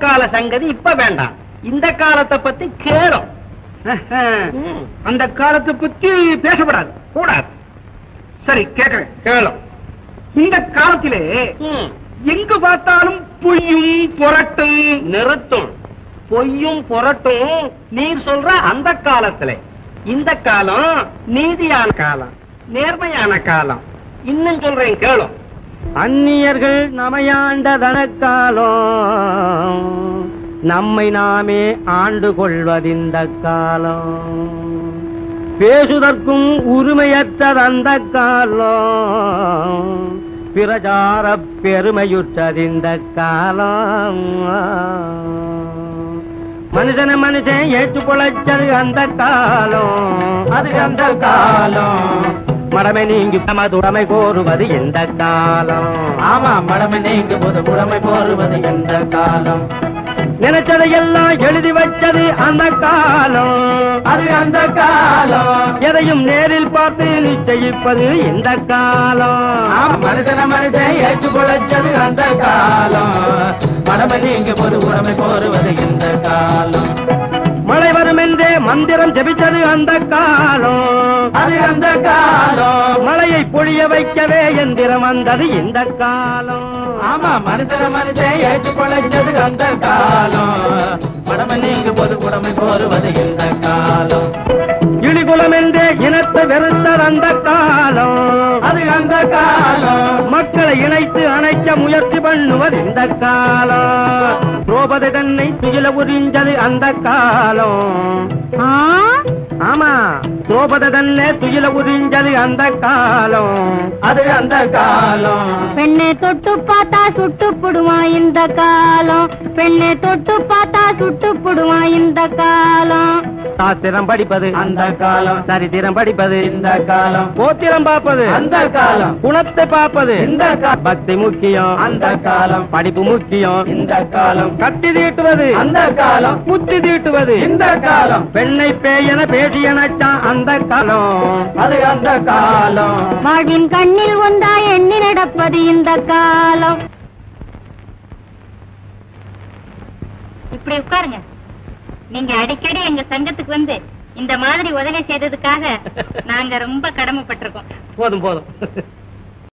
கால சங்கதி இப்ப வேண்டாம். இந்த காலத்தை பத்தி கேளும். ம், அந்த காலத்தை பத்தி பேசப்படாது. கூடாது. சரி கேட்கிறேன். கேளும். இந்த காலத்திலே எங்கு பார்த்தாலும் பொய்யும் புரட்டும். நிறுத்தும். பொய்யும் புரட்டும் நீர் சொல்ற அந்த காலத்துல. இந்த காலம் நீதியான காலம் நேர்மையான காலம். இன்னும் சொல்றேன் கேளும். அந்நியர்கள் நமையாண்ட தனக்காலம். நம்மை நாமே ஆண்டு கொள்வதிந்த காலம். பேசுதற்கும் உரிமையற்றதந்த காலம். பிரச்சார பெருமையுற்றதிந்த காலம். மனுஷன மனுஷன் ஏற்று பொழைச்சது அந்த காலம். அது அந்த காலம். மடமை நீங்கி நமது உடமை கோருவது எந்த காலம். ஆமா மடமை நீங்கு போது உடமை கோருவது எந்த காலம். நினைச்சதையெல்லாம் எழுதி வச்சது அந்த காலம். அது அந்த காலம். எதையும் நேரில் பார்த்து நிச்சயிப்பது இந்த காலம். மனுஷன மனுஷன் ஏற்று பொழைச்சது அந்த காலம். மடமை நீங்கு போது புடமை போருவது எந்த காலம். மழை வரும் என்றே மந்திரம் ஜெபிச்சது அந்த காலம். அது அந்த காலம். மழையை பொழிய வைக்கவே எந்திரம் வந்தது இந்த காலம். ஆமா மனுஷன மனுஷன் ஏற்று பொழைச்சது அந்த காலம். மடமை நீங்கு போது புடமை போருவது எந்த காலம். வெறுத்தது அந்த காலம். அது அந்த காலம். மக்களை இணைத்து அணைக்க முயற்சி பண்ணுவது இந்த காலம். திரௌபதி தன்னை துயில உறிஞ்சது அந்த காலம். ஆமா. திரௌபதி தன்னை துயில உறிஞ்சது அந்த காலம். அது அந்த காலம். பெண்ணை தொட்டு பார்த்தா சுட்டு புடுவான் இந்த காலம். பெண்ணை தொட்டு பார்த்தா சுட்டு புடுவான் இந்த காலம். சாஸ்திரம் படிப்பது அந்த காலம். சரித்திரம் படிப்பது இந்த காலம். போத்திரம் பார்ப்பது அந்த காலம். குணத்தை பார்ப்பது இந்த காலம் பக்தி முக்கியம் அந்த காலம். படிப்பு முக்கியம் இந்த காலம். கட்டி தீட்டுவது அந்த காலம். புத்தி தீட்டுவது இந்த காலம். பெண்ணை பேயன பேசியனச்சான் அந்த காலம். அது அந்த காலம். வாழ்வின் கண்ணில் ஒன்றா எண்ணி நடப்பது இந்த காலம். இப்படி உட்காருங்க. நீங்க அடிக்கடி எங்க சங்கத்துக்கு வந்து இந்த மாதிரி உதவி செய்ததுக்காக நாங்க ரொம்ப கடமைப்பட்டிருக்கோம். போதும் போதும்.